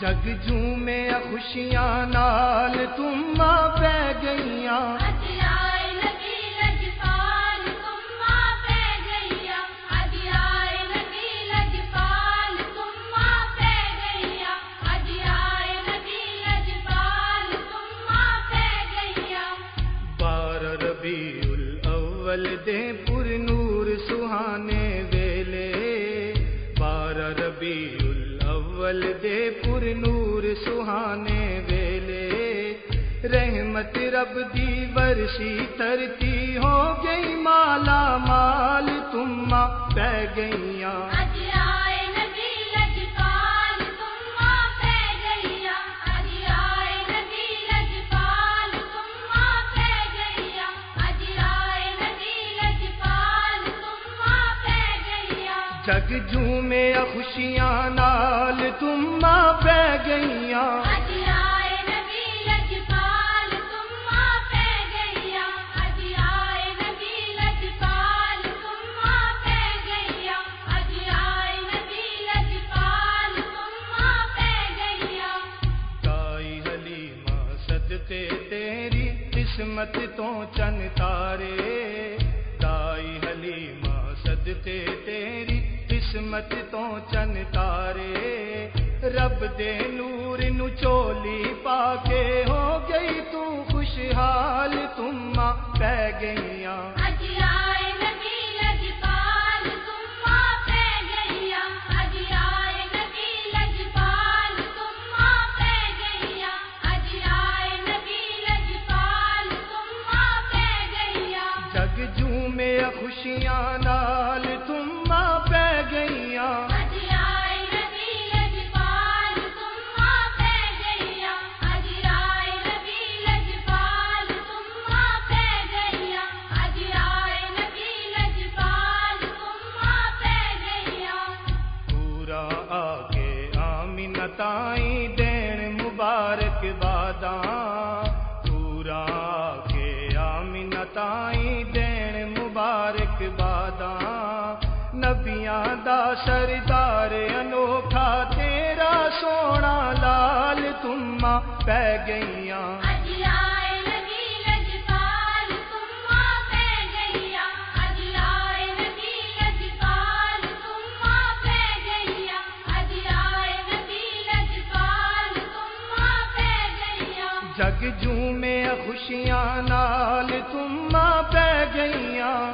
جگ میں خوشیاں نال تم پہ گئیاں۔ دے پر نور سہانے ویلے۔ بار ربیع بلدے پور پر نور سہانے ویلے۔ رحمت رب دی ورشی ترتی ہو گئی مالا مال تم پہ گئیاں۔ جگ میں خوشیاں نال تم پہ گئیاں۔ تیری قسمت تو چن تارے۔ تائی حلیمہ صدقے تیری قسمت تو چن تارے رب دے نور نو چولی پا کے ہو گئی تو خوشحال تم پہ گئیاں تائیں دین مبارک باداں۔ پورا کے آمین تائیں دین مبارک باداں۔ نبیاں دا سردار انوکھا، تیرا سونا لال تم پہ گئیاں۔ جگ میں خوشیاں نال تم پہ گئیاں۔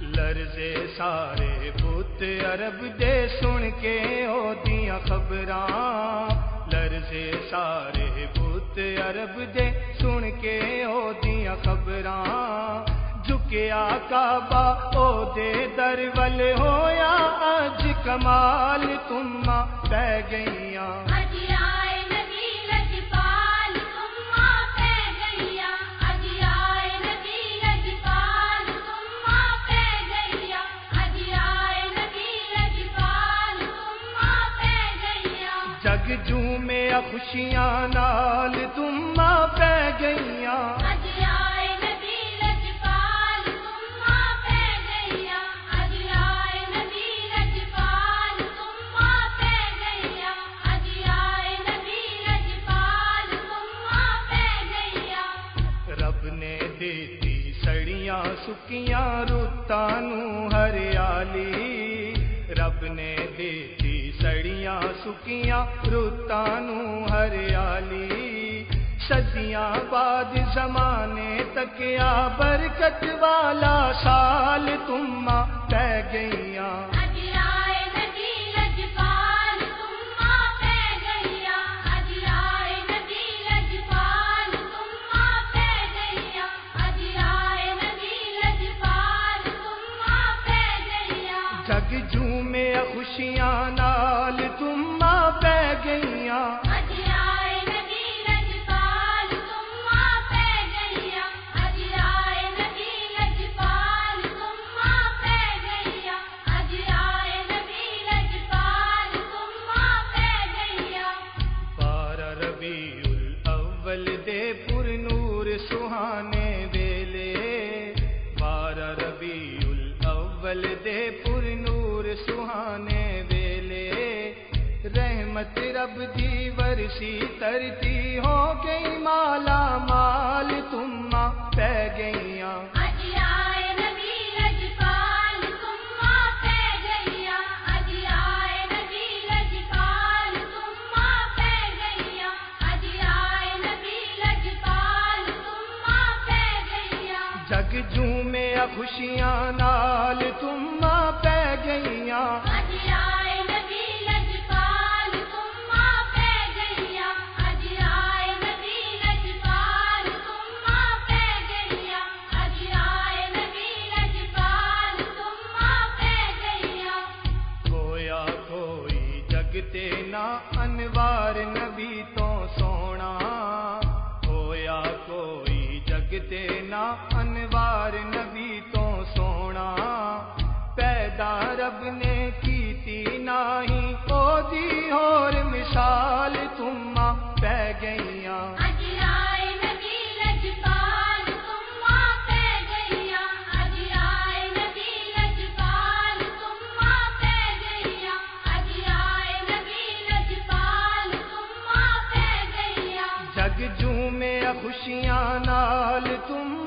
لرزے سارے بت عرب دے سن کے او دیاں خبراں۔ لرزے سارے بت عرب دے سن کے او دیاں خبراں جھکیا کعبہ او دے در ول ہویا اج کمال تما پہ گئیاں۔ خوشیاں نال تم پہ گئیاں۔ رب نے دیتی سڑیاں سکیاں رتاں نو ہریالی رب نے دیتی سڑیاں سکیاں رتاں نو ہریالی صدیاں بعد زمانے تک آ برکت والا سال تم پہ گئیاں۔ جگ خوشیاں نال بل دے پور نور سہانے ویلے۔ رحمت رب دی ورشی ترتی ہو گئی مالا مال تم پہ گئی جگ جوں میں خوشیاں نال تم پہ گئیاں۔ لگتے نا انوار نبی تو سونا پیدا رب نے کیتی نہیں او دی اور مثال تما پہ گئیاں تم